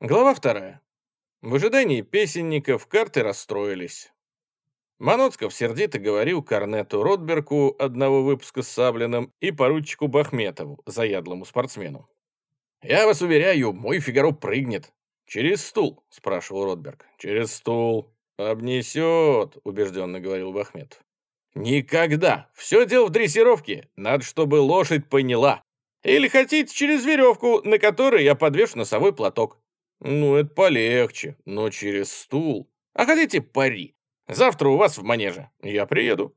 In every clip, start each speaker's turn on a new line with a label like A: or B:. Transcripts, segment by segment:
A: Глава вторая. В ожидании песенников карты расстроились. Маноцков сердито говорил Корнету Ротберку одного выпуска с Саблиным и поручику Бахметову, заядлому спортсмену. «Я вас уверяю, мой Фигаро прыгнет». «Через стул?» — спрашивал Ротберг. «Через стул». «Обнесет», — убежденно говорил Бахметов. «Никогда! Все дело в дрессировке. Надо, чтобы лошадь поняла. Или хотите через веревку, на которой я подвешу носовой платок. Ну, это полегче, но через стул. А хотите пари? Завтра у вас в манеже. Я приеду.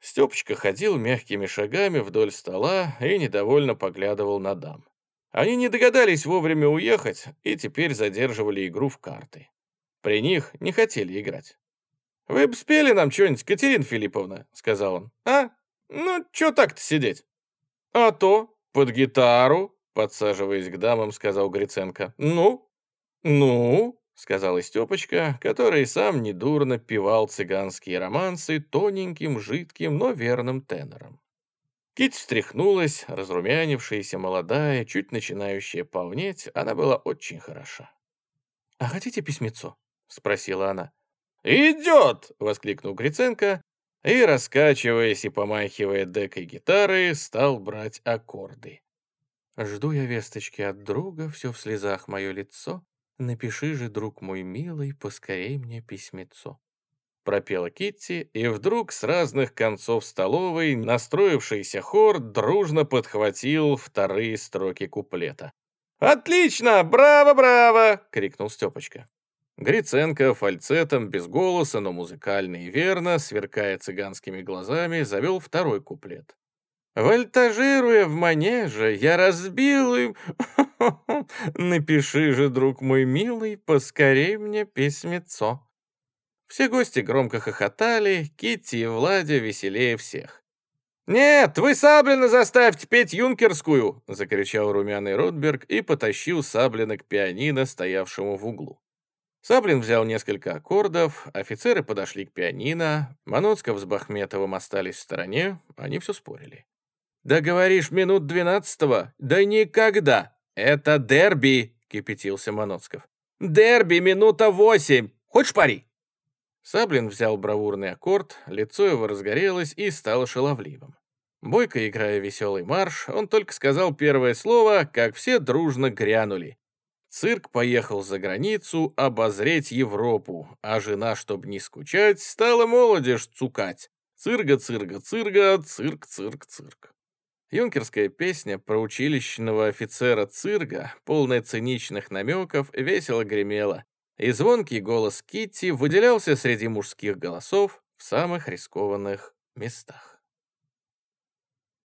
A: Степочка ходил мягкими шагами вдоль стола и недовольно поглядывал на дам. Они не догадались вовремя уехать и теперь задерживали игру в карты. При них не хотели играть. «Вы бы спели нам что-нибудь, Катерина Филипповна?» — сказал он. «А? Ну, чё так-то сидеть?» «А то, под гитару», — подсаживаясь к дамам, сказал Гриценко. «Ну?» «Ну?» — сказала Степочка, который сам недурно певал цыганские романсы тоненьким, жидким, но верным тенором. Кить встряхнулась, разрумянившаяся, молодая, чуть начинающая полнеть, она была очень хороша. «А хотите письмецо?» — спросила она. «Идет!» — воскликнул Гриценко и, раскачиваясь и помахивая декой гитары, стал брать аккорды. «Жду я весточки от друга, все в слезах мое лицо, «Напиши же, друг мой милый, поскорей мне письмецо». Пропела Китти, и вдруг с разных концов столовой настроившийся хор дружно подхватил вторые строки куплета. «Отлично! Браво, браво!» — крикнул Степочка. Гриценко фальцетом, без голоса, но музыкально и верно, сверкая цыганскими глазами, завел второй куплет. Вольтажируя в манеже, я разбил им... Напиши же, друг мой милый, поскорей мне письмецо. Все гости громко хохотали, Китти и Владя веселее всех. «Нет, вы Саблина заставьте петь юнкерскую!» — закричал румяный Ротберг и потащил Саблина к пианино, стоявшему в углу. Саблин взял несколько аккордов, офицеры подошли к пианино, Маноцков с Бахметовым остались в стороне, они все спорили. «Да говоришь, минут двенадцатого? Да никогда! Это дерби!» — кипятился Маноцков. «Дерби, минута восемь! Хочешь пари?» Саблин взял бравурный аккорд, лицо его разгорелось и стало шаловливым. Бойко играя веселый марш, он только сказал первое слово, как все дружно грянули. Цирг поехал за границу обозреть Европу, а жена, чтобы не скучать, стала молодежь цукать. Цирга, цирга, Юнкерская песня про училищного офицера Цирга, полная циничных намеков, весело гремела, и звонкий голос Китти выделялся среди мужских голосов в самых рискованных местах.